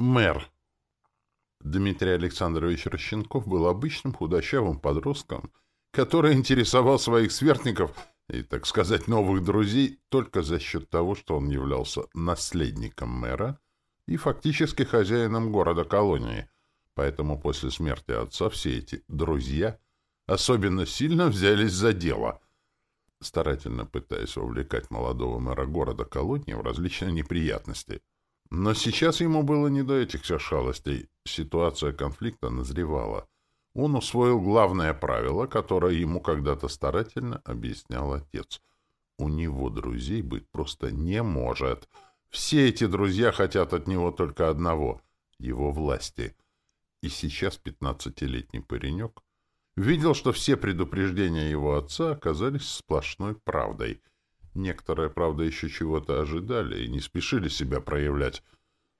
Мэр. Дмитрий Александрович Рощенков был обычным худощавым подростком, который интересовал своих сверстников и, так сказать, новых друзей только за счет того, что он являлся наследником мэра и фактически хозяином города-колонии. Поэтому после смерти отца все эти «друзья» особенно сильно взялись за дело, старательно пытаясь вовлекать молодого мэра города-колонии в различные неприятности. Но сейчас ему было не до этих шалостей. Ситуация конфликта назревала. Он усвоил главное правило, которое ему когда-то старательно объяснял отец. У него друзей быть просто не может. Все эти друзья хотят от него только одного — его власти. И сейчас пятнадцатилетний паренек видел, что все предупреждения его отца оказались сплошной правдой — Некоторые, правда, еще чего-то ожидали и не спешили себя проявлять,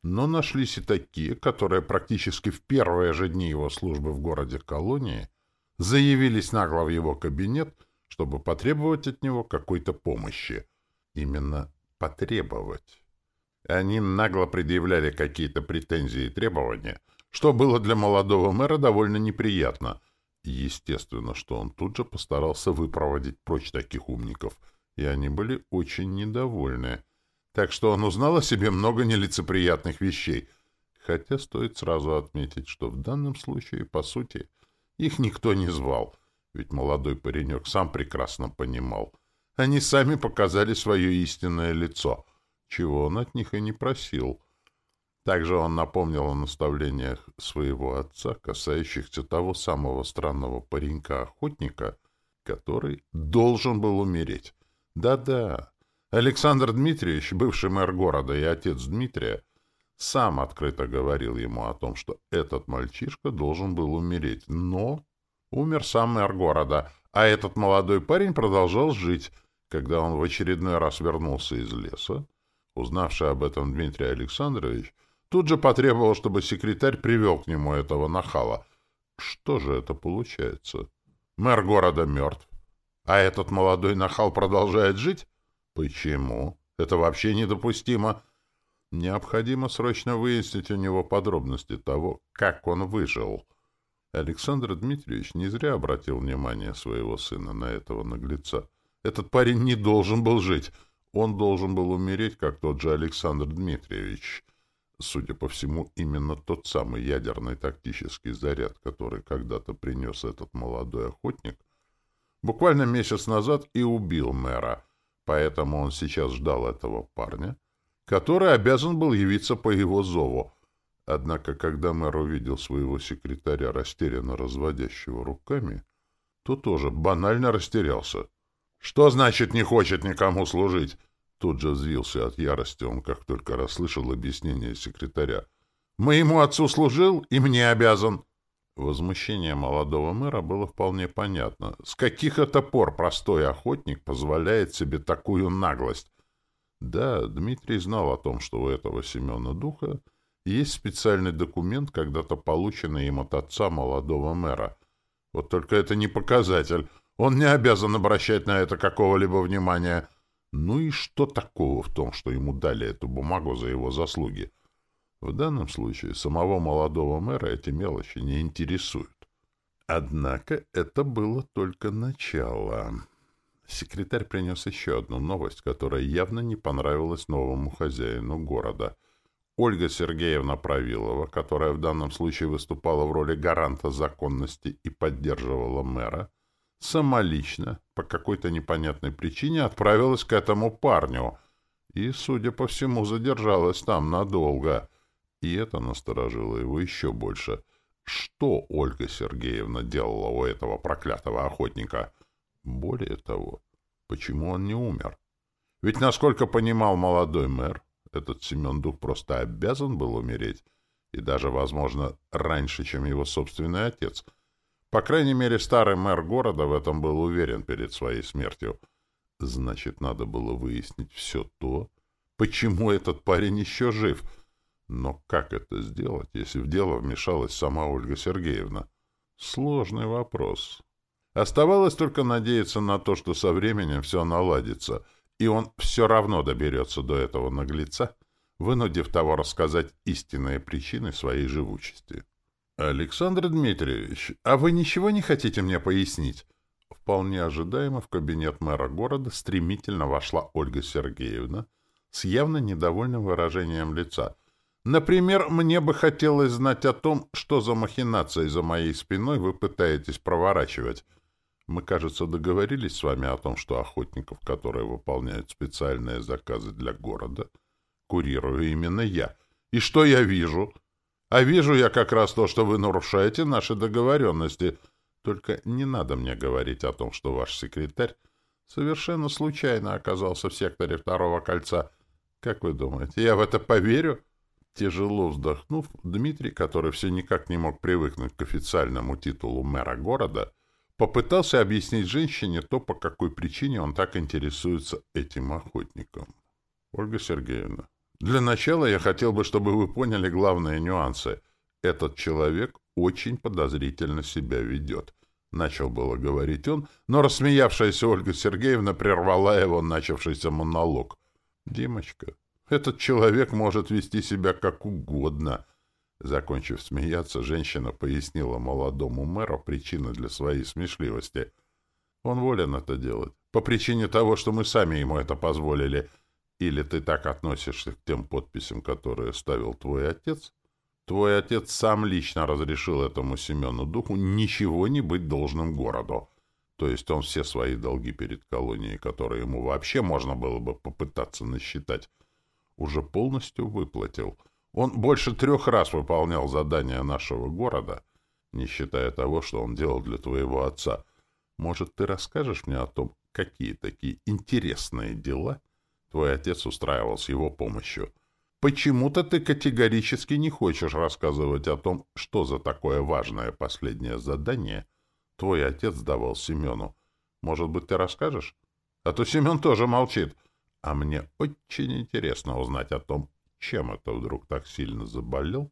но нашлись и такие, которые практически в первые же дни его службы в городе-колонии заявились нагло в его кабинет, чтобы потребовать от него какой-то помощи. Именно потребовать. Они нагло предъявляли какие-то претензии и требования, что было для молодого мэра довольно неприятно. Естественно, что он тут же постарался выпроводить прочь таких умников — и они были очень недовольны. Так что он узнал о себе много нелицеприятных вещей. Хотя стоит сразу отметить, что в данном случае, по сути, их никто не звал, ведь молодой паренек сам прекрасно понимал. Они сами показали свое истинное лицо, чего он от них и не просил. Также он напомнил о наставлениях своего отца, касающихся того самого странного паренька-охотника, который должен был умереть. Да-да, Александр Дмитриевич, бывший мэр города и отец Дмитрия, сам открыто говорил ему о том, что этот мальчишка должен был умереть, но умер сам мэр города, а этот молодой парень продолжал жить, когда он в очередной раз вернулся из леса. Узнавший об этом Дмитрий Александрович тут же потребовал, чтобы секретарь привел к нему этого нахала. Что же это получается? Мэр города мертв, а этот молодой нахал продолжает жить? Почему? Это вообще недопустимо. Необходимо срочно выяснить у него подробности того, как он выжил. Александр Дмитриевич не зря обратил внимание своего сына на этого наглеца. Этот парень не должен был жить. Он должен был умереть, как тот же Александр Дмитриевич. Судя по всему, именно тот самый ядерный тактический заряд, который когда-то принес этот молодой охотник, буквально месяц назад и убил мэра, поэтому он сейчас ждал этого парня, который обязан был явиться по его зову. Однако, когда мэр увидел своего секретаря, растерянно разводящего руками, то тоже банально растерялся. «Что значит не хочет никому служить?» Тут же взвился от ярости он, как только расслышал объяснение секретаря. «Моему отцу служил и мне обязан. Возмущение молодого мэра было вполне понятно. С каких это пор простой охотник позволяет себе такую наглость? Да, Дмитрий знал о том, что у этого Семена Духа есть специальный документ, когда-то полученный им от отца молодого мэра. Вот только это не показатель. Он не обязан обращать на это какого-либо внимания. Ну и что такого в том, что ему дали эту бумагу за его заслуги? В данном случае самого молодого мэра эти мелочи не интересуют. Однако это было только начало. Секретарь принес еще одну новость, которая явно не понравилась новому хозяину города. Ольга Сергеевна Правилова, которая в данном случае выступала в роли гаранта законности и поддерживала мэра, самолично, по какой-то непонятной причине, отправилась к этому парню и, судя по всему, задержалась там надолго — и это насторожило его еще больше. Что Ольга Сергеевна делала у этого проклятого охотника? Более того, почему он не умер? Ведь, насколько понимал молодой мэр, этот Семен Дух просто обязан был умереть, и даже, возможно, раньше, чем его собственный отец. По крайней мере, старый мэр города в этом был уверен перед своей смертью. Значит, надо было выяснить все то, почему этот парень еще жив — но как это сделать, если в дело вмешалась сама Ольга Сергеевна? Сложный вопрос. Оставалось только надеяться на то, что со временем все наладится, и он все равно доберется до этого наглеца, вынудив того рассказать истинные причины своей живучести. «Александр Дмитриевич, а вы ничего не хотите мне пояснить?» Вполне ожидаемо в кабинет мэра города стремительно вошла Ольга Сергеевна с явно недовольным выражением лица. «Например, мне бы хотелось знать о том, что за махинации за моей спиной вы пытаетесь проворачивать. Мы, кажется, договорились с вами о том, что охотников, которые выполняют специальные заказы для города, курирую именно я. И что я вижу? А вижу я как раз то, что вы нарушаете наши договоренности. Только не надо мне говорить о том, что ваш секретарь совершенно случайно оказался в секторе второго кольца. Как вы думаете, я в это поверю?» Тяжело вздохнув, Дмитрий, который все никак не мог привыкнуть к официальному титулу мэра города, попытался объяснить женщине то, по какой причине он так интересуется этим охотником. Ольга Сергеевна, для начала я хотел бы, чтобы вы поняли главные нюансы. Этот человек очень подозрительно себя ведет. Начал было говорить он, но рассмеявшаяся Ольга Сергеевна прервала его начавшийся монолог. «Димочка, этот человек может вести себя как угодно». Закончив смеяться, женщина пояснила молодому мэру причины для своей смешливости. «Он волен это делать. По причине того, что мы сами ему это позволили. Или ты так относишься к тем подписям, которые ставил твой отец? Твой отец сам лично разрешил этому Семену Духу ничего не быть должным городу. То есть он все свои долги перед колонией, которые ему вообще можно было бы попытаться насчитать, уже полностью выплатил. Он больше трех раз выполнял задания нашего города, не считая того, что он делал для твоего отца. Может, ты расскажешь мне о том, какие такие интересные дела твой отец устраивал с его помощью? Почему-то ты категорически не хочешь рассказывать о том, что за такое важное последнее задание твой отец давал Семену. Может быть, ты расскажешь? А то Семен тоже молчит. А мне очень интересно узнать о том, чем это вдруг так сильно заболел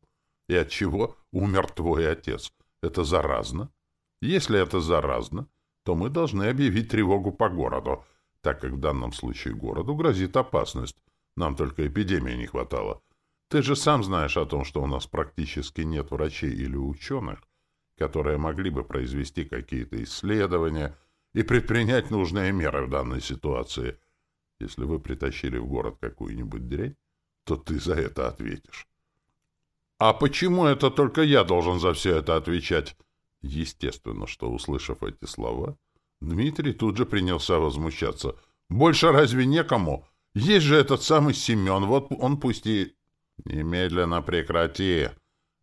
и от чего умер твой отец. Это заразно? Если это заразно, то мы должны объявить тревогу по городу, так как в данном случае городу грозит опасность. Нам только эпидемии не хватало. Ты же сам знаешь о том, что у нас практически нет врачей или ученых, которые могли бы произвести какие-то исследования и предпринять нужные меры в данной ситуации. Если вы притащили в город какую-нибудь дрянь, то ты за это ответишь. А почему это только я должен за все это отвечать? Естественно, что, услышав эти слова, Дмитрий тут же принялся возмущаться. Больше разве некому? Есть же этот самый Семен, вот он пусть и... Немедленно прекрати!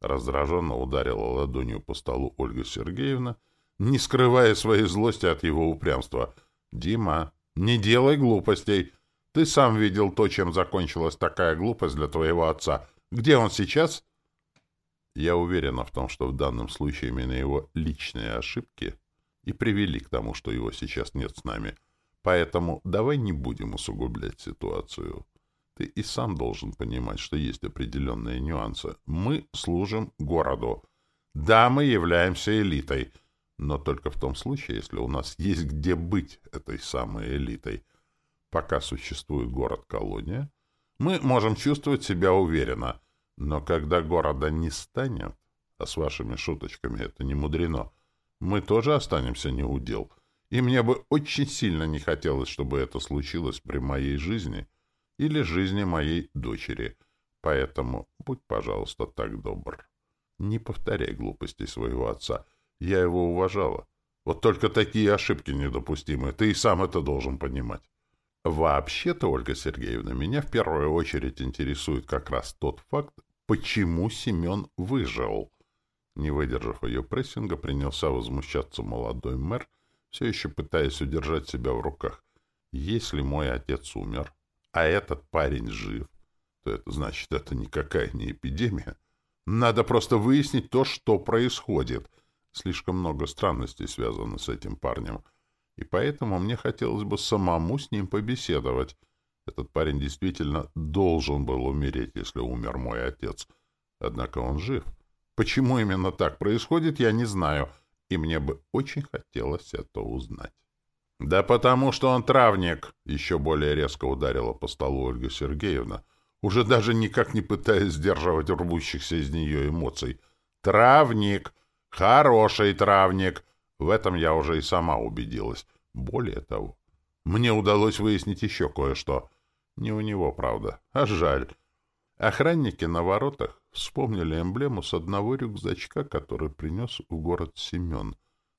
Раздраженно ударила ладонью по столу Ольга Сергеевна, не скрывая своей злости от его упрямства. «Дима, не делай глупостей!» Ты сам видел то, чем закончилась такая глупость для твоего отца. Где он сейчас? Я уверена в том, что в данном случае именно его личные ошибки и привели к тому, что его сейчас нет с нами. Поэтому давай не будем усугублять ситуацию. Ты и сам должен понимать, что есть определенные нюансы. Мы служим городу. Да, мы являемся элитой, но только в том случае, если у нас есть где быть этой самой элитой — пока существует город-колония, мы можем чувствовать себя уверенно. Но когда города не станет, а с вашими шуточками это не мудрено, мы тоже останемся неудел. И мне бы очень сильно не хотелось, чтобы это случилось при моей жизни или жизни моей дочери. Поэтому будь, пожалуйста, так добр. Не повторяй глупостей своего отца. Я его уважала. Вот только такие ошибки недопустимы. Ты и сам это должен понимать. Вообще-то, Ольга Сергеевна, меня в первую очередь интересует как раз тот факт, почему Семен выжил. Не выдержав ее прессинга, принялся возмущаться молодой мэр, все еще пытаясь удержать себя в руках. Если мой отец умер, а этот парень жив, то это значит, это никакая не эпидемия. Надо просто выяснить то, что происходит. Слишком много странностей связано с этим парнем — и поэтому мне хотелось бы самому с ним побеседовать. Этот парень действительно должен был умереть, если умер мой отец. Однако он жив. Почему именно так происходит, я не знаю, и мне бы очень хотелось это узнать. — Да потому что он травник! — еще более резко ударила по столу Ольга Сергеевна. — уже даже никак не пытаясь сдерживать рвущихся из нее эмоций. «Травник! Хороший травник!» В этом я уже и сама убедилась. Более того, мне удалось выяснить еще кое-что. Не у него, правда, а жаль. Охранники на воротах вспомнили эмблему с одного рюкзачка, который принес в город Семен.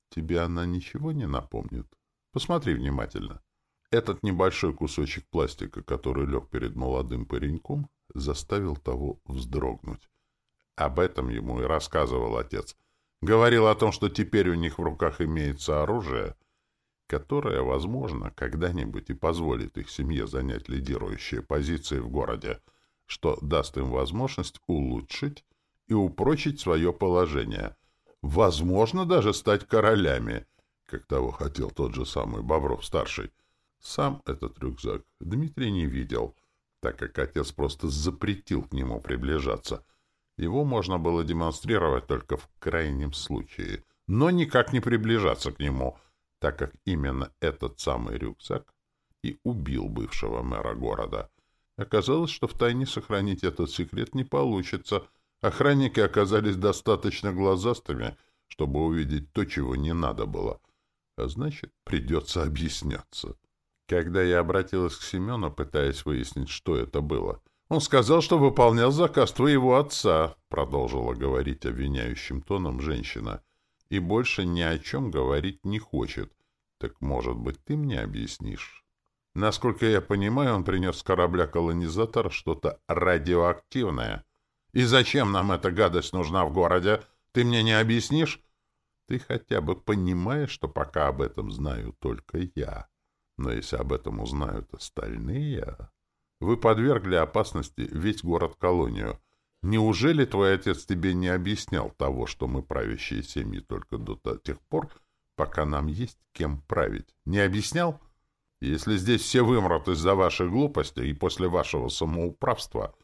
Тебе она ничего не напомнит? Посмотри внимательно. Этот небольшой кусочек пластика, который лег перед молодым пареньком, заставил того вздрогнуть. Об этом ему и рассказывал отец. Говорил о том, что теперь у них в руках имеется оружие, которое, возможно, когда-нибудь и позволит их семье занять лидирующие позиции в городе — что даст им возможность улучшить и упрочить свое положение. Возможно, даже стать королями, как того хотел тот же самый Бобров-старший. Сам этот рюкзак Дмитрий не видел, так как отец просто запретил к нему приближаться. Его можно было демонстрировать только в крайнем случае, но никак не приближаться к нему, так как именно этот самый рюкзак и убил бывшего мэра города — Оказалось, что втайне сохранить этот секрет не получится. Охранники оказались достаточно глазастыми, чтобы увидеть то, чего не надо было. А значит, придется объясняться. Когда я обратилась к Семену, пытаясь выяснить, что это было, он сказал, что выполнял заказ твоего отца, продолжила говорить обвиняющим тоном женщина, и больше ни о чем говорить не хочет. Так, может быть, ты мне объяснишь? Насколько я понимаю, он принес с корабля-колонизатора что-то радиоактивное. И зачем нам эта гадость нужна в городе? Ты мне не объяснишь? Ты хотя бы понимаешь, что пока об этом знаю только я. Но если об этом узнают остальные... Вы подвергли опасности весь город-колонию. Неужели твой отец тебе не объяснял того, что мы правящие семьи только до тех пор, пока нам есть кем править? Не объяснял? — если здесь все вымрут из-за вашей глупости и после вашего самоуправства,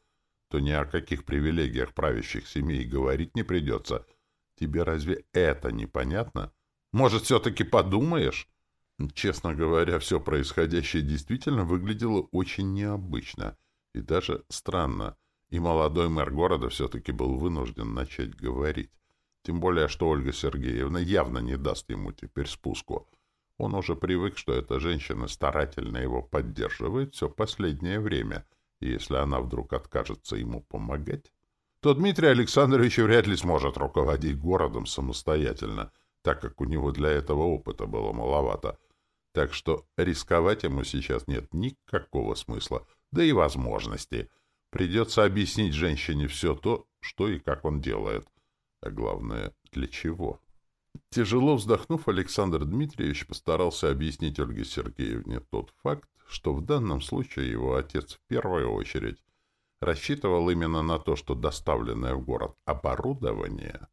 то ни о каких привилегиях правящих семей говорить не придется. Тебе разве это непонятно? Может, все-таки подумаешь? Честно говоря, все происходящее действительно выглядело очень необычно и даже странно, и молодой мэр города все-таки был вынужден начать говорить. Тем более, что Ольга Сергеевна явно не даст ему теперь спуску — он уже привык, что эта женщина старательно его поддерживает все последнее время, и если она вдруг откажется ему помогать, то Дмитрий Александрович вряд ли сможет руководить городом самостоятельно, так как у него для этого опыта было маловато. Так что рисковать ему сейчас нет никакого смысла, да и возможности. Придется объяснить женщине все то, что и как он делает. А главное, для чего. Тяжело вздохнув, Александр Дмитриевич постарался объяснить Ольге Сергеевне тот факт, что в данном случае его отец в первую очередь рассчитывал именно на то, что доставленное в город оборудование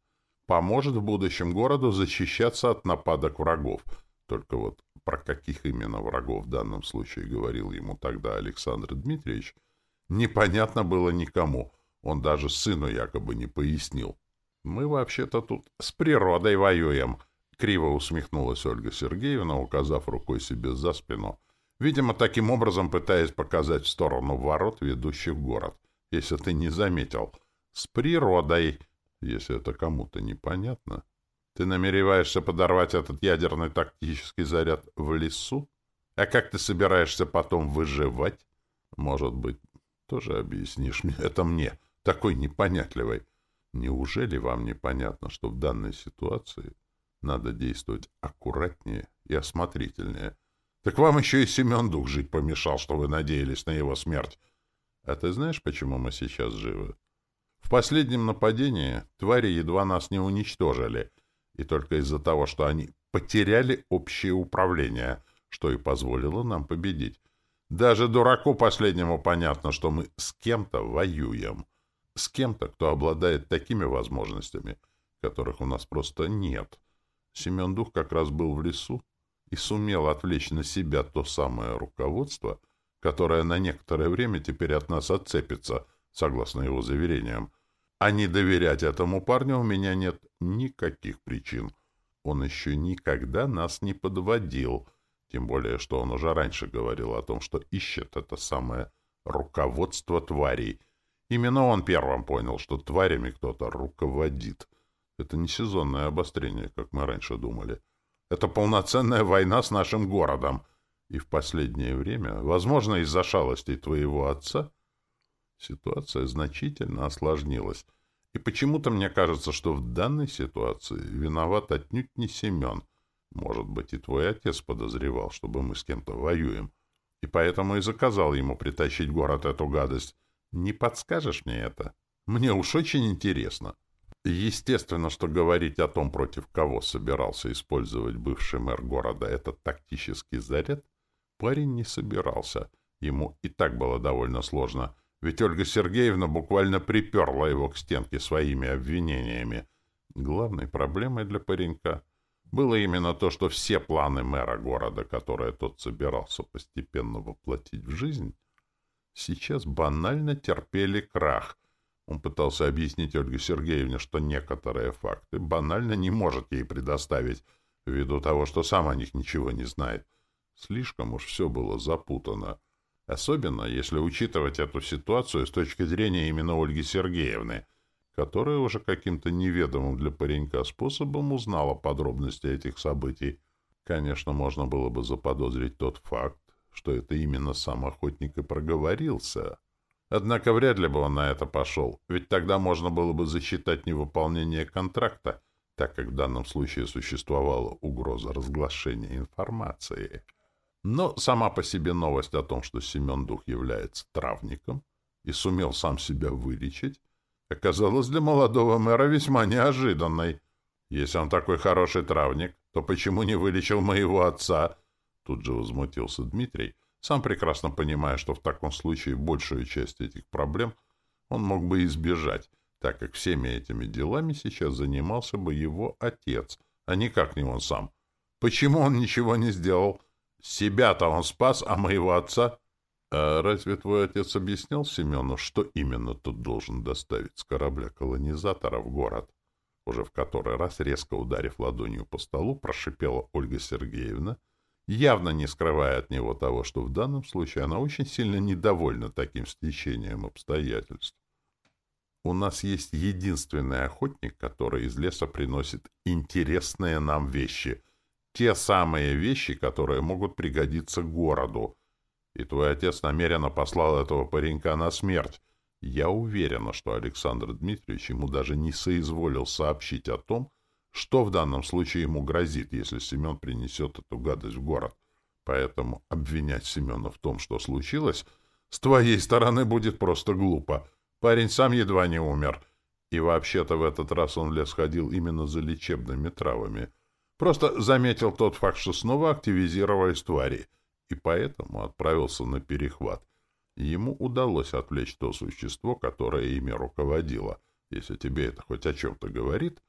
поможет в будущем городу защищаться от нападок врагов. Только вот про каких именно врагов в данном случае говорил ему тогда Александр Дмитриевич, непонятно было никому. Он даже сыну якобы не пояснил. «Мы вообще-то тут с природой воюем», — криво усмехнулась Ольга Сергеевна, указав рукой себе за спину, видимо, таким образом пытаясь показать в сторону ворот, ведущих в город, если ты не заметил. «С природой», если это кому-то непонятно. Ты намереваешься подорвать этот ядерный тактический заряд в лесу? А как ты собираешься потом выживать? Может быть, тоже объяснишь мне это мне, такой непонятливой. Неужели вам непонятно, что в данной ситуации надо действовать аккуратнее и осмотрительнее? Так вам еще и Семен Дух жить помешал, что вы надеялись на его смерть. А ты знаешь, почему мы сейчас живы? В последнем нападении твари едва нас не уничтожили, и только из-за того, что они потеряли общее управление, что и позволило нам победить. Даже дураку последнему понятно, что мы с кем-то воюем с кем-то, кто обладает такими возможностями, которых у нас просто нет. Семен Дух как раз был в лесу и сумел отвлечь на себя то самое руководство, которое на некоторое время теперь от нас отцепится, согласно его заверениям. А не доверять этому парню у меня нет никаких причин. Он еще никогда нас не подводил, тем более, что он уже раньше говорил о том, что ищет это самое руководство тварей. Именно он первым понял, что тварями кто-то руководит. Это не сезонное обострение, как мы раньше думали. Это полноценная война с нашим городом. И в последнее время, возможно, из-за шалостей твоего отца, ситуация значительно осложнилась. И почему-то мне кажется, что в данной ситуации виноват отнюдь не Семен. Может быть, и твой отец подозревал, чтобы мы с кем-то воюем. И поэтому и заказал ему притащить город эту гадость. Не подскажешь мне это? Мне уж очень интересно. Естественно, что говорить о том, против кого собирался использовать бывший мэр города этот тактический заряд, парень не собирался. Ему и так было довольно сложно, ведь Ольга Сергеевна буквально приперла его к стенке своими обвинениями. Главной проблемой для паренька было именно то, что все планы мэра города, которые тот собирался постепенно воплотить в жизнь, сейчас банально терпели крах. Он пытался объяснить Ольге Сергеевне, что некоторые факты банально не может ей предоставить, ввиду того, что сам о них ничего не знает. Слишком уж все было запутано. Особенно, если учитывать эту ситуацию с точки зрения именно Ольги Сергеевны — которая уже каким-то неведомым для паренька способом узнала подробности этих событий. Конечно, можно было бы заподозрить тот факт, что это именно сам охотник и проговорился. Однако вряд ли бы он на это пошел, ведь тогда можно было бы засчитать невыполнение контракта, так как в данном случае существовала угроза разглашения информации. Но сама по себе новость о том, что Семен Дух является травником и сумел сам себя вылечить, оказалась для молодого мэра весьма неожиданной. Если он такой хороший травник, то почему не вылечил моего отца? Тут же возмутился Дмитрий, сам прекрасно понимая, что в таком случае большую часть этих проблем он мог бы избежать, так как всеми этими делами сейчас занимался бы его отец, а никак не он сам. Почему он ничего не сделал? Себя-то он спас, а моего отца... А разве твой отец объяснял Семену, что именно тот должен доставить с корабля-колонизатора в город? Уже в который раз, резко ударив ладонью по столу, прошипела Ольга Сергеевна, явно не скрывая от него того, что в данном случае она очень сильно недовольна таким стечением обстоятельств. У нас есть единственный охотник, который из леса приносит интересные нам вещи. Те самые вещи, которые могут пригодиться городу — и твой отец намеренно послал этого паренька на смерть. Я уверена, что Александр Дмитриевич ему даже не соизволил сообщить о том, что в данном случае ему грозит, если Семен принесет эту гадость в город. Поэтому обвинять Семена в том, что случилось, с твоей стороны будет просто глупо. Парень сам едва не умер. И вообще-то в этот раз он в лес ходил именно за лечебными травами. Просто заметил тот факт, что снова активизировались твари — и поэтому отправился на перехват. Ему удалось отвлечь то существо, которое ими руководило. Если тебе это хоть о чем-то говорит,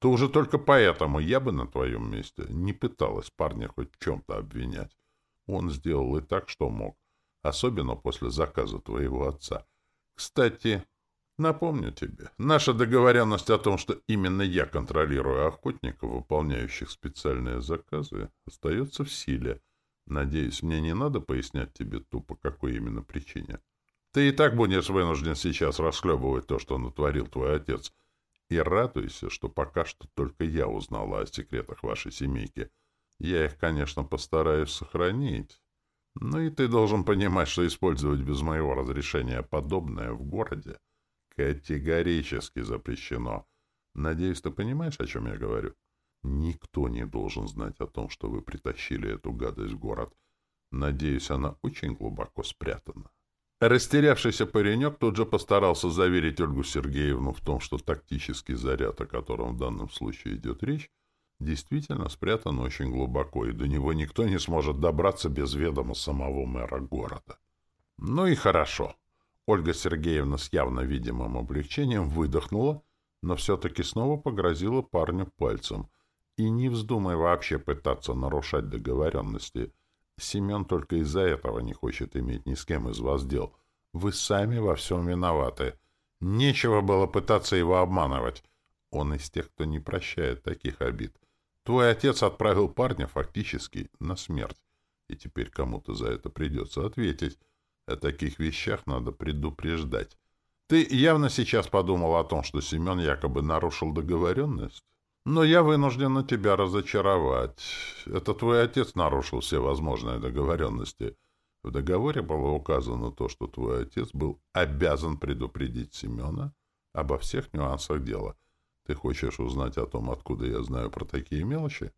то уже только поэтому я бы на твоем месте не пыталась парня хоть в чем-то обвинять. Он сделал и так, что мог, особенно после заказа твоего отца. Кстати, напомню тебе, наша договоренность о том, что именно я контролирую охотников, выполняющих специальные заказы, остается в силе — Надеюсь, мне не надо пояснять тебе тупо, какой именно причине. Ты и так будешь вынужден сейчас расхлебывать то, что натворил твой отец. И радуйся, что пока что только я узнала о секретах вашей семейки. Я их, конечно, постараюсь сохранить. Но и ты должен понимать, что использовать без моего разрешения подобное в городе категорически запрещено. Надеюсь, ты понимаешь, о чем я говорю? — Никто не должен знать о том, что вы притащили эту гадость в город. Надеюсь, она очень глубоко спрятана. Растерявшийся паренек тут же постарался заверить Ольгу Сергеевну в том, что тактический заряд, о котором в данном случае идет речь, действительно спрятан очень глубоко, и до него никто не сможет добраться без ведома самого мэра города. Ну и хорошо. Ольга Сергеевна с явно видимым облегчением выдохнула, но все-таки снова погрозила парню пальцем — и не вздумай вообще пытаться нарушать договоренности. Семен только из-за этого не хочет иметь ни с кем из вас дел. Вы сами во всем виноваты. Нечего было пытаться его обманывать. Он из тех, кто не прощает таких обид. Твой отец отправил парня фактически на смерть. И теперь кому-то за это придется ответить. О таких вещах надо предупреждать. Ты явно сейчас подумал о том, что Семен якобы нарушил договоренность? Но я вынуждена тебя разочаровать. Это твой отец нарушил все возможные договоренности. В договоре было указано то, что твой отец был обязан предупредить Семена обо всех нюансах дела. Ты хочешь узнать о том, откуда я знаю про такие мелочи?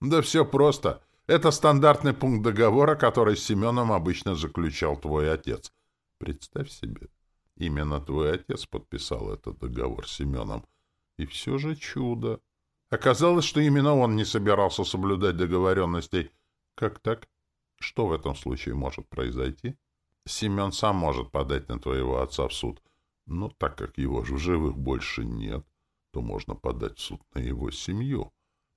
Да все просто. Это стандартный пункт договора, который с Семеном обычно заключал твой отец. Представь себе, именно твой отец подписал этот договор с Семеном. И все же чудо. Оказалось, что именно он не собирался соблюдать договоренностей. Как так? Что в этом случае может произойти? Семен сам может подать на твоего отца в суд. Но так как его в живых больше нет, то можно подать в суд на его семью.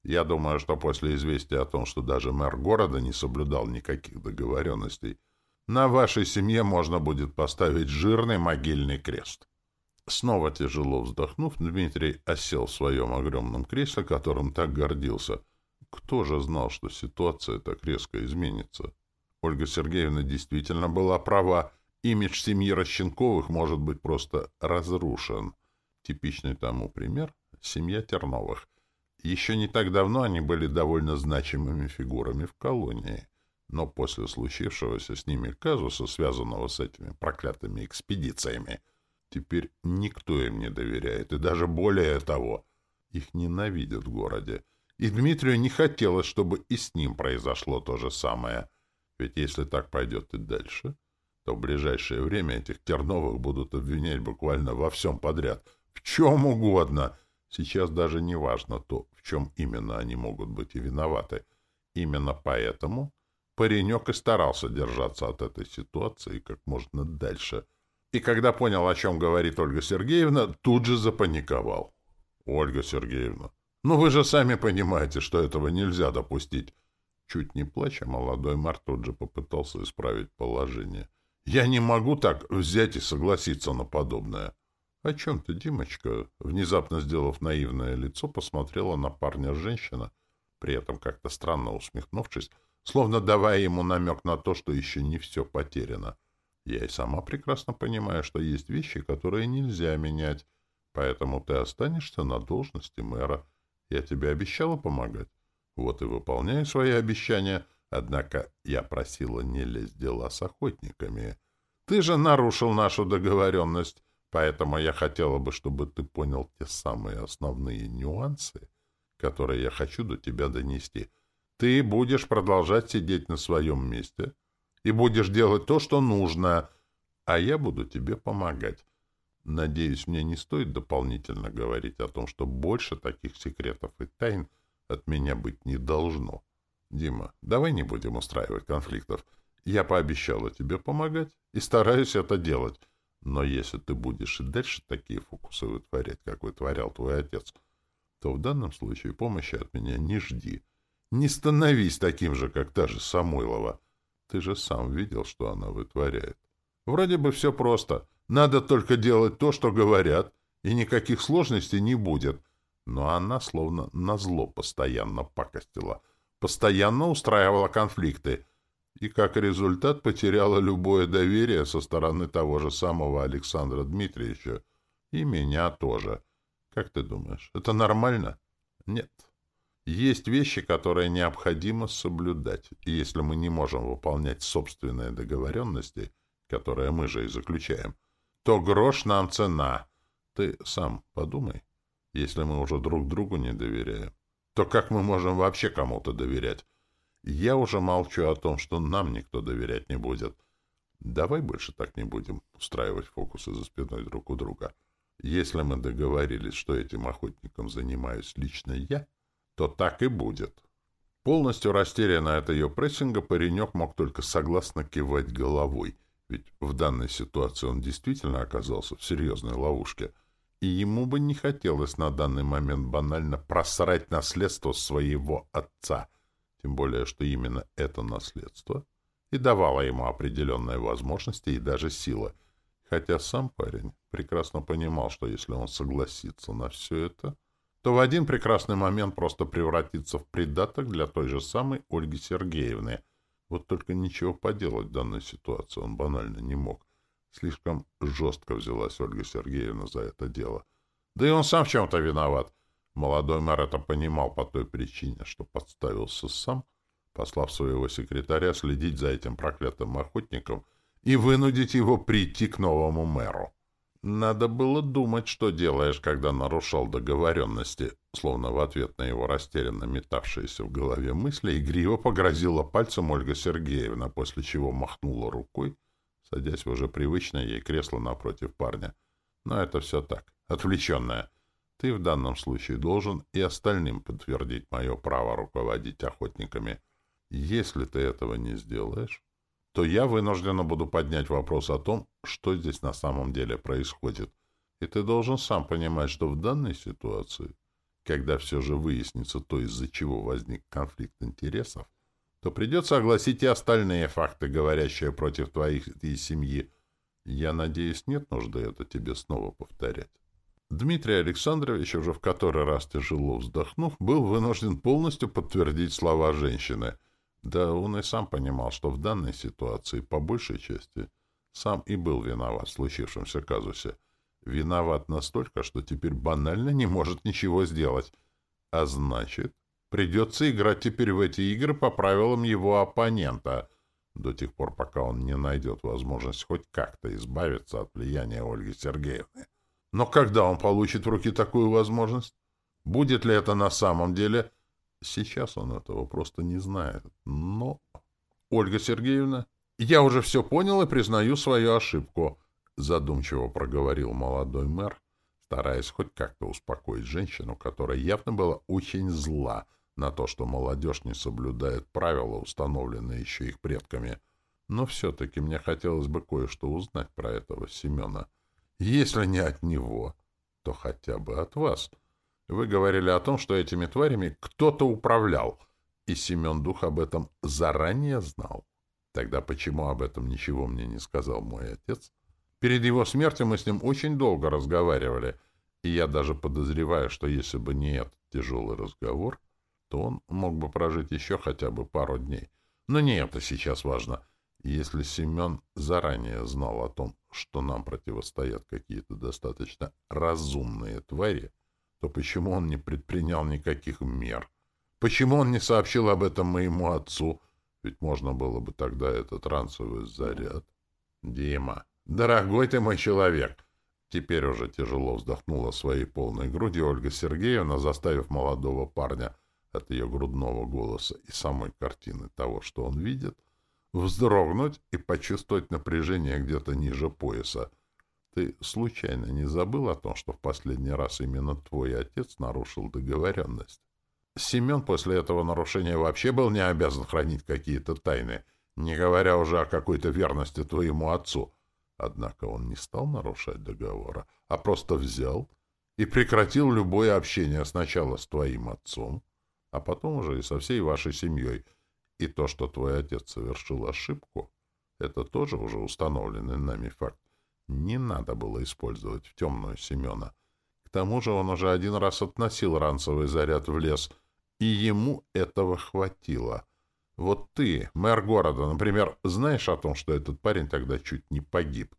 Я думаю, что после известия о том, что даже мэр города не соблюдал никаких договоренностей, на вашей семье можно будет поставить жирный могильный крест. Снова тяжело вздохнув, Дмитрий осел в своем огромном кресле, которым так гордился. Кто же знал, что ситуация так резко изменится? Ольга Сергеевна действительно была права. Имидж семьи Рощенковых может быть просто разрушен. Типичный тому пример — семья Терновых — еще не так давно они были довольно значимыми фигурами в колонии, но после случившегося с ними казуса, связанного с этими проклятыми экспедициями, теперь никто им не доверяет, и даже более того, их ненавидят в городе. И Дмитрию не хотелось, чтобы и с ним произошло то же самое. Ведь если так пойдет и дальше, то в ближайшее время этих Терновых будут обвинять буквально во всем подряд. В чем угодно — Сейчас даже не важно то, в чем именно они могут быть и виноваты. Именно поэтому паренек и старался держаться от этой ситуации как можно дальше. И когда понял, о чем говорит Ольга Сергеевна, тут же запаниковал. «Ольга Сергеевна, ну вы же сами понимаете, что этого нельзя допустить». Чуть не плача, молодой Март тут же попытался исправить положение. «Я не могу так взять и согласиться на подобное». — О чем ты, Димочка? Внезапно сделав наивное лицо, посмотрела на парня женщина, при этом как-то странно усмехнувшись, словно давая ему намек на то, что еще не все потеряно. Я и сама прекрасно понимаю, что есть вещи, которые нельзя менять, поэтому ты останешься на должности мэра. Я тебе обещала помогать. Вот и выполняю свои обещания, однако я просила не лезть дела с охотниками. Ты же нарушил нашу договоренность. Поэтому я хотела бы, чтобы ты понял те самые основные нюансы, которые я хочу до тебя донести. Ты будешь продолжать сидеть на своем месте и будешь делать то, что нужно, а я буду тебе помогать. Надеюсь, мне не стоит дополнительно говорить о том, что больше таких секретов и тайн от меня быть не должно. Дима, давай не будем устраивать конфликтов. Я пообещала тебе помогать и стараюсь это делать. Но если ты будешь и дальше такие фокусы вытворять, как вытворял твой отец, то в данном случае помощи от меня не жди. Не становись таким же, как та же Самойлова. Ты же сам видел, что она вытворяет. Вроде бы все просто. Надо только делать то, что говорят, и никаких сложностей не будет. Но она словно назло постоянно пакостила, постоянно устраивала конфликты — и как результат потеряла любое доверие со стороны того же самого Александра Дмитриевича. И меня тоже. Как ты думаешь, это нормально? Нет. Есть вещи, которые необходимо соблюдать, и если мы не можем выполнять собственные договоренности, которые мы же и заключаем, то грош нам цена. Ты сам подумай. Если мы уже друг другу не доверяем, то как мы можем вообще кому-то доверять? Я уже молчу о том, что нам никто доверять не будет. Давай больше так не будем устраивать фокусы за спиной друг у друга. Если мы договорились, что этим охотником занимаюсь лично я, то так и будет. Полностью растерянно от ее прессинга, паренек мог только согласно кивать головой, ведь в данной ситуации он действительно оказался в серьезной ловушке, и ему бы не хотелось на данный момент банально просрать наследство своего отца — тем более, что именно это наследство и давало ему определенные возможности и даже силы. Хотя сам парень прекрасно понимал, что если он согласится на все это, то в один прекрасный момент просто превратится в придаток для той же самой Ольги Сергеевны. Вот только ничего поделать в данной ситуации он банально не мог. Слишком жестко взялась Ольга Сергеевна за это дело. Да и он сам в чем-то виноват. Молодой мэр это понимал по той причине, что подставился сам, послав своего секретаря следить за этим проклятым охотником и вынудить его прийти к новому мэру. Надо было думать, что делаешь, когда нарушал договоренности, словно в ответ на его растерянно метавшиеся в голове мысли, игриво погрозила пальцем Ольга Сергеевна, после чего махнула рукой, садясь в уже привычное ей кресло напротив парня. Но это все так, отвлеченное. Ты в данном случае должен и остальным подтвердить мое право руководить охотниками. Если ты этого не сделаешь, то я вынуждена буду поднять вопрос о том, что здесь на самом деле происходит. И ты должен сам понимать, что в данной ситуации, когда все же выяснится то, из-за чего возник конфликт интересов, то придется огласить и остальные факты, говорящие против твоих и семьи. Я надеюсь, нет нужды это тебе снова повторять. Дмитрий Александрович, уже в который раз тяжело вздохнув, был вынужден полностью подтвердить слова женщины. Да он и сам понимал, что в данной ситуации, по большей части, сам и был виноват в случившемся казусе. Виноват настолько, что теперь банально не может ничего сделать. А значит, Придется играть теперь в эти игры по правилам его оппонента, до тех пор, пока он не найдет возможность хоть как-то избавиться от влияния Ольги Сергеевны. Но когда он получит в руки такую возможность? Будет ли это на самом деле? Сейчас он этого просто не знает. Но... Ольга Сергеевна, я уже все понял и признаю свою ошибку, задумчиво проговорил молодой мэр, стараясь хоть как-то успокоить женщину, которая явно была очень зла — на то, что молодежь не соблюдает правила, установленные еще их предками. Но все-таки мне хотелось бы кое-что узнать про этого Семена. Если не от него, то хотя бы от вас. Вы говорили о том, что этими тварями кто-то управлял, и Семен Дух об этом заранее знал. Тогда почему об этом ничего мне не сказал мой отец? Перед его смертью мы с ним очень долго разговаривали, и я даже подозреваю, что если бы не этот тяжелый разговор, то он мог бы прожить еще хотя бы пару дней. Но не это сейчас важно. Если Семен заранее знал о том, что нам противостоят какие-то достаточно разумные твари, то почему он не предпринял никаких мер? Почему он не сообщил об этом моему отцу? Ведь можно было бы тогда этот ранцевый заряд. Дима, дорогой ты мой человек! Теперь уже тяжело вздохнула своей полной грудью Ольга Сергеевна, заставив молодого парня — от ее грудного голоса и самой картины того, что он видит, вздрогнуть и почувствовать напряжение где-то ниже пояса. Ты случайно не забыл о том, что в последний раз именно твой отец нарушил договоренность? Семен после этого нарушения вообще был не обязан хранить какие-то тайны, не говоря уже о какой-то верности твоему отцу. Однако он не стал нарушать договора, а просто взял и прекратил любое общение сначала с твоим отцом, а потом уже и со всей вашей семьей. И то, что твой отец совершил ошибку, это тоже уже установленный нами факт. Не надо было использовать в темную Семена. К тому же он уже один раз относил ранцевый заряд в лес, и ему этого хватило. Вот ты, мэр города, например, знаешь о том, что этот парень тогда чуть не погиб.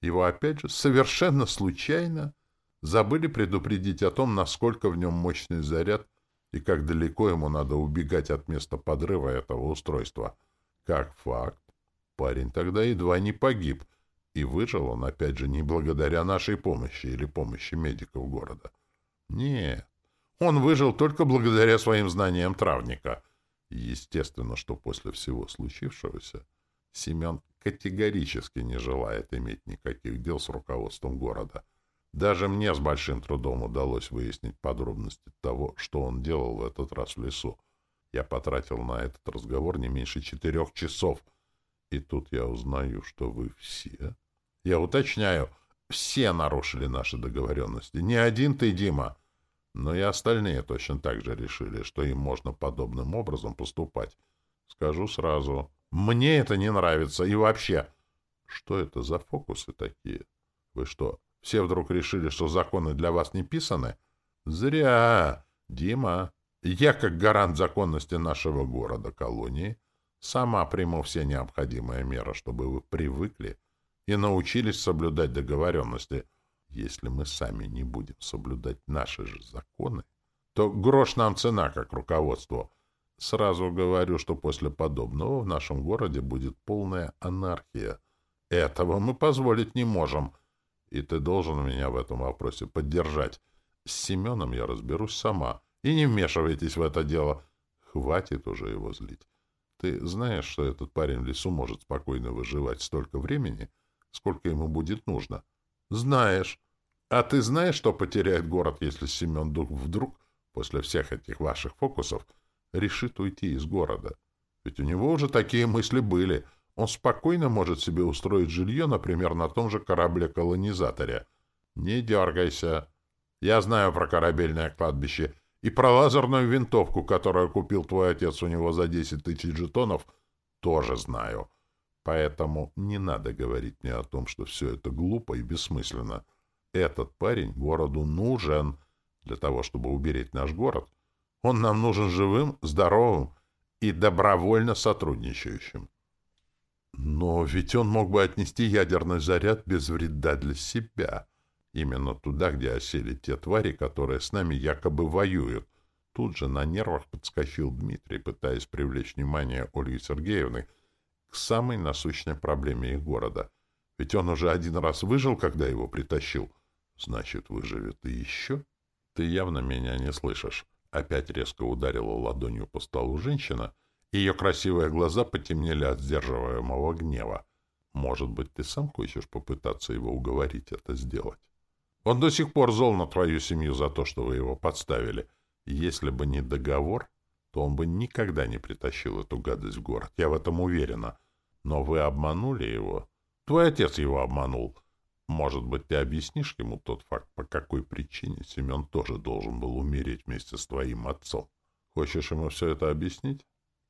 Его, опять же, совершенно случайно забыли предупредить о том, насколько в нем мощный заряд — и как далеко ему надо убегать от места подрыва этого устройства. Как факт, парень тогда едва не погиб, и выжил он, опять же, не благодаря нашей помощи или помощи медиков города. Нет, он выжил только благодаря своим знаниям травника. Естественно, что после всего случившегося Семен категорически не желает иметь никаких дел с руководством города — даже мне с большим трудом удалось выяснить подробности того, что он делал в этот раз в лесу. Я потратил на этот разговор не меньше четырех часов. И тут я узнаю, что вы все... Я уточняю, все нарушили наши договоренности. Не один ты, Дима. Но и остальные точно так же решили, что им можно подобным образом поступать. Скажу сразу, мне это не нравится. И вообще, что это за фокусы такие? Вы что, все вдруг решили, что законы для вас не писаны? Зря, Дима. Я, как гарант законности нашего города, колонии, Сама приму все необходимые меры, чтобы вы привыкли и научились соблюдать договоренности. Если мы сами не будем соблюдать наши же законы, то грош нам цена как руководство. Сразу говорю, что после подобного в нашем городе будет полная анархия. Этого мы позволить не можем. И ты должен меня в этом вопросе поддержать. С Семеном я разберусь сама. И не вмешивайтесь в это дело. Хватит уже его злить. Ты знаешь, что этот парень в лесу может спокойно выживать столько времени, сколько ему будет нужно? Знаешь. А ты знаешь, что потеряет город, если Семен вдруг, после всех этих ваших фокусов, решит уйти из города? Ведь у него уже такие мысли были. Он спокойно может себе устроить жилье, например, на том же корабле-колонизаторе. Не дергайся. Я знаю про корабельное кладбище — и про лазерную винтовку, которую купил твой отец у него за 10 тысяч жетонов, тоже знаю. Поэтому не надо говорить мне о том, что все это глупо и бессмысленно. Этот парень городу нужен для того, чтобы уберечь наш город. Он нам нужен живым, здоровым и добровольно сотрудничающим. Но ведь он мог бы отнести ядерный заряд без вреда для себя. Именно туда, где осели те твари, которые с нами якобы воюют. Тут же на нервах подскочил Дмитрий, пытаясь привлечь внимание Ольги Сергеевны к самой насущной проблеме их города. Ведь он уже один раз выжил, когда его притащил. Значит, выживет и еще? Ты явно меня не слышишь. Опять резко ударила ладонью по столу женщина, ее красивые глаза потемнели от сдерживаемого гнева. Может быть, ты сам хочешь попытаться его уговорить это сделать? Он до сих пор зол на твою семью за то, что вы его подставили. Если бы не договор, то он бы никогда не притащил эту гадость в город. Я в этом уверена. Но вы обманули его. Твой отец его обманул. Может быть, ты объяснишь ему тот факт, по какой причине Семен тоже должен был умереть вместе с твоим отцом? Хочешь ему все это объяснить?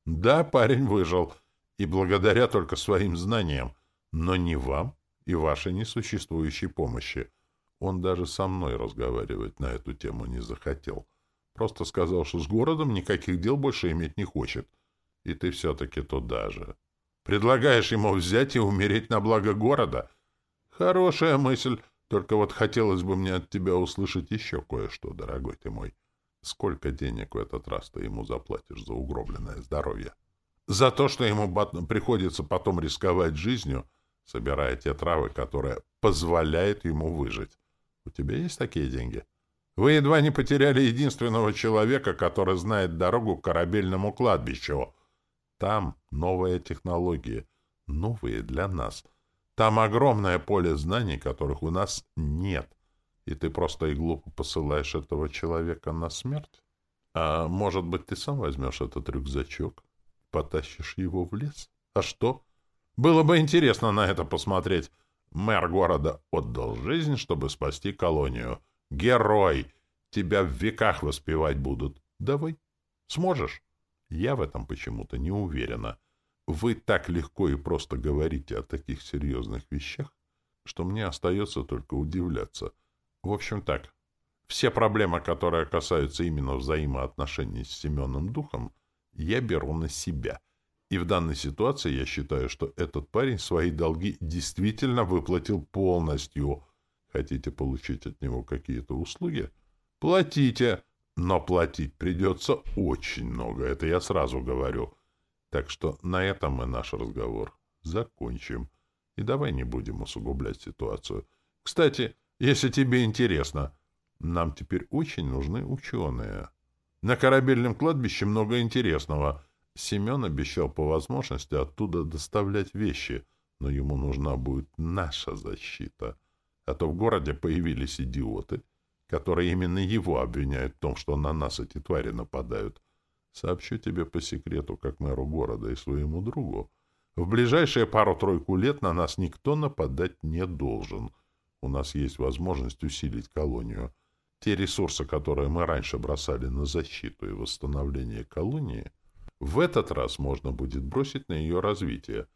Да, парень выжил. И благодаря только своим знаниям. Но не вам и вашей несуществующей помощи. Он даже со мной разговаривать на эту тему не захотел. Просто сказал, что с городом никаких дел больше иметь не хочет. И ты все-таки туда же. Предлагаешь ему взять и умереть на благо города? Хорошая мысль, только вот хотелось бы мне от тебя услышать еще кое-что, дорогой ты мой. Сколько денег в этот раз ты ему заплатишь за угробленное здоровье? За то, что ему приходится потом рисковать жизнью, собирая те травы, которые позволяют ему выжить. У тебя есть такие деньги? Вы едва не потеряли единственного человека, который знает дорогу к корабельному кладбищу. Там новые технологии, новые для нас. Там огромное поле знаний, которых у нас нет. И ты просто и глупо посылаешь этого человека на смерть? А может быть, ты сам возьмешь этот рюкзачок, потащишь его в лес? А что? Было бы интересно на это посмотреть. Мэр города отдал жизнь, чтобы спасти колонию. Герой! Тебя в веках воспевать будут. Давай. Сможешь? Я в этом почему-то не уверена. Вы так легко и просто говорите о таких серьезных вещах, что мне остается только удивляться. В общем так, все проблемы, которые касаются именно взаимоотношений с Семеном Духом, я беру на себя — и в данной ситуации я считаю, что этот парень свои долги действительно выплатил полностью. Хотите получить от него какие-то услуги? Платите. Но платить придется очень много, это я сразу говорю. Так что на этом мы наш разговор закончим. И давай не будем усугублять ситуацию. Кстати, если тебе интересно, нам теперь очень нужны ученые. На корабельном кладбище много интересного — Семен обещал по возможности оттуда доставлять вещи, но ему нужна будет наша защита. А то в городе появились идиоты, которые именно его обвиняют в том, что на нас эти твари нападают. Сообщу тебе по секрету, как мэру города и своему другу. В ближайшие пару-тройку лет на нас никто нападать не должен. У нас есть возможность усилить колонию. Те ресурсы, которые мы раньше бросали на защиту и восстановление колонии — в этот раз можно будет бросить на ее развитие.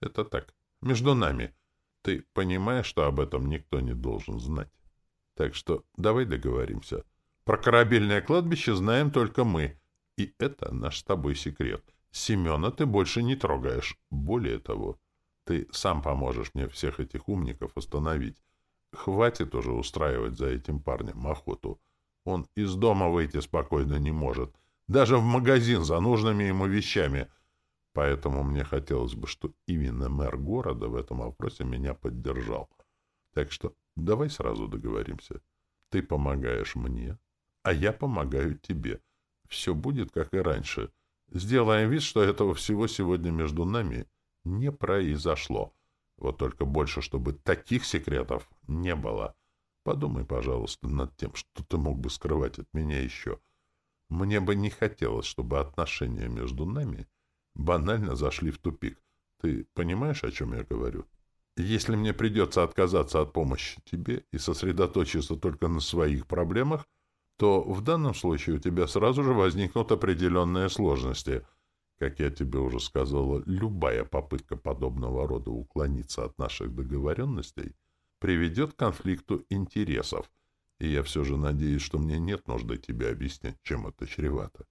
Это так, между нами. Ты понимаешь, что об этом никто не должен знать. Так что давай договоримся. Про корабельное кладбище знаем только мы. И это наш с тобой секрет. Семена ты больше не трогаешь. Более того, ты сам поможешь мне всех этих умников остановить. Хватит уже устраивать за этим парнем охоту. Он из дома выйти спокойно не может. Даже в магазин за нужными ему вещами. Поэтому мне хотелось бы, что именно мэр города в этом вопросе меня поддержал. Так что давай сразу договоримся. Ты помогаешь мне, а я помогаю тебе. Все будет, как и раньше. Сделаем вид, что этого всего сегодня между нами не произошло. Вот только больше, чтобы таких секретов не было. Подумай, пожалуйста, над тем, что ты мог бы скрывать от меня еще. Мне бы не хотелось, чтобы отношения между нами банально зашли в тупик. Ты понимаешь, о чем я говорю? Если мне придется отказаться от помощи тебе и сосредоточиться только на своих проблемах, то в данном случае у тебя сразу же возникнут определенные сложности — как я тебе уже сказала, любая попытка подобного рода уклониться от наших договоренностей приведет к конфликту интересов, и я все же надеюсь, что мне нет нужды тебе объяснять, чем это чревато.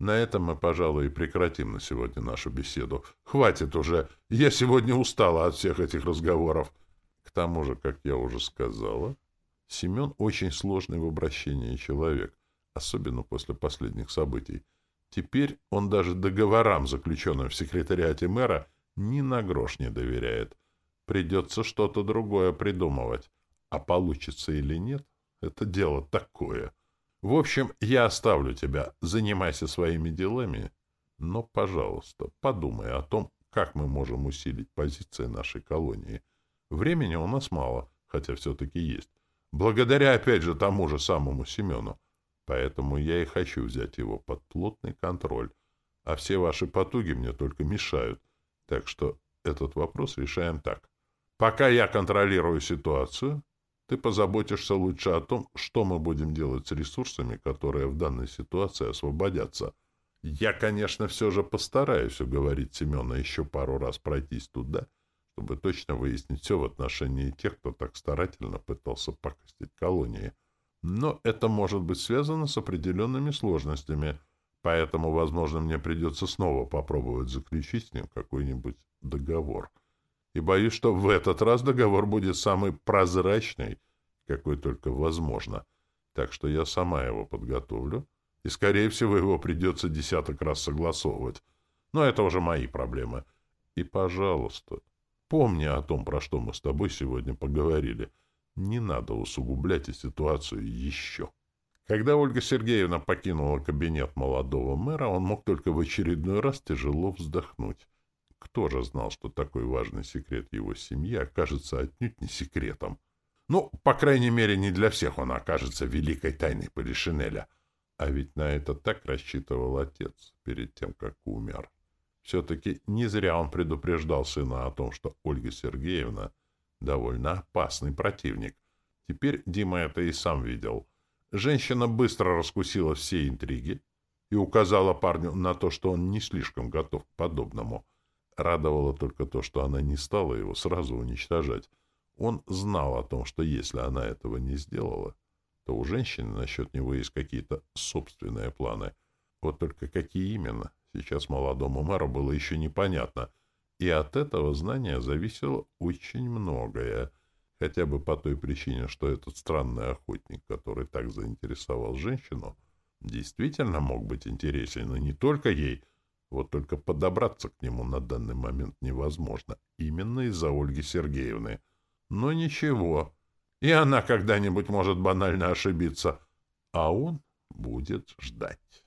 На этом мы, пожалуй, и прекратим на сегодня нашу беседу. Хватит уже, я сегодня устала от всех этих разговоров. К тому же, как я уже сказала, Семен очень сложный в обращении человек, особенно после последних событий. Теперь он даже договорам, заключенным в секретариате мэра, ни на грош не доверяет. Придется что-то другое придумывать. А получится или нет, это дело такое. В общем, я оставлю тебя, занимайся своими делами, но, пожалуйста, подумай о том, как мы можем усилить позиции нашей колонии. Времени у нас мало, хотя все-таки есть. Благодаря, опять же, тому же самому Семену. Поэтому я и хочу взять его под плотный контроль. А все ваши потуги мне только мешают. Так что этот вопрос решаем так. Пока я контролирую ситуацию, ты позаботишься лучше о том, что мы будем делать с ресурсами, которые в данной ситуации освободятся. Я, конечно, все же постараюсь уговорить Семена еще пару раз пройтись туда, чтобы точно выяснить все в отношении тех, кто так старательно пытался покостить колонии. Но это может быть связано с определенными сложностями, поэтому, возможно, мне придется снова попробовать заключить с ним какой-нибудь договор. И боюсь, что в этот раз договор будет самый прозрачный, какой только возможно. Так что я сама его подготовлю, и, скорее всего, его придется десяток раз согласовывать. Но это уже мои проблемы. И, пожалуйста, помни о том, про что мы с тобой сегодня поговорили — не надо усугублять и ситуацию еще. Когда Ольга Сергеевна покинула кабинет молодого мэра, он мог только в очередной раз тяжело вздохнуть. Кто же знал, что такой важный секрет его семьи окажется отнюдь не секретом? Ну, по крайней мере, не для всех он окажется великой тайной Полишинеля. А ведь на это так рассчитывал отец перед тем, как умер. Все-таки не зря он предупреждал сына о том, что Ольга Сергеевна — довольно опасный противник. Теперь Дима это и сам видел. Женщина быстро раскусила все интриги и указала парню на то, что он не слишком готов к подобному. Радовало только то, что она не стала его сразу уничтожать. Он знал о том, что если она этого не сделала, то у женщины насчет него есть какие-то собственные планы. Вот только какие именно, сейчас молодому мэру было еще непонятно — и от этого знания зависело очень многое, хотя бы по той причине, что этот странный охотник, который так заинтересовал женщину, действительно мог быть интересен и не только ей, вот только подобраться к нему на данный момент невозможно, именно из-за Ольги Сергеевны. Но ничего, и она когда-нибудь может банально ошибиться, а он будет ждать.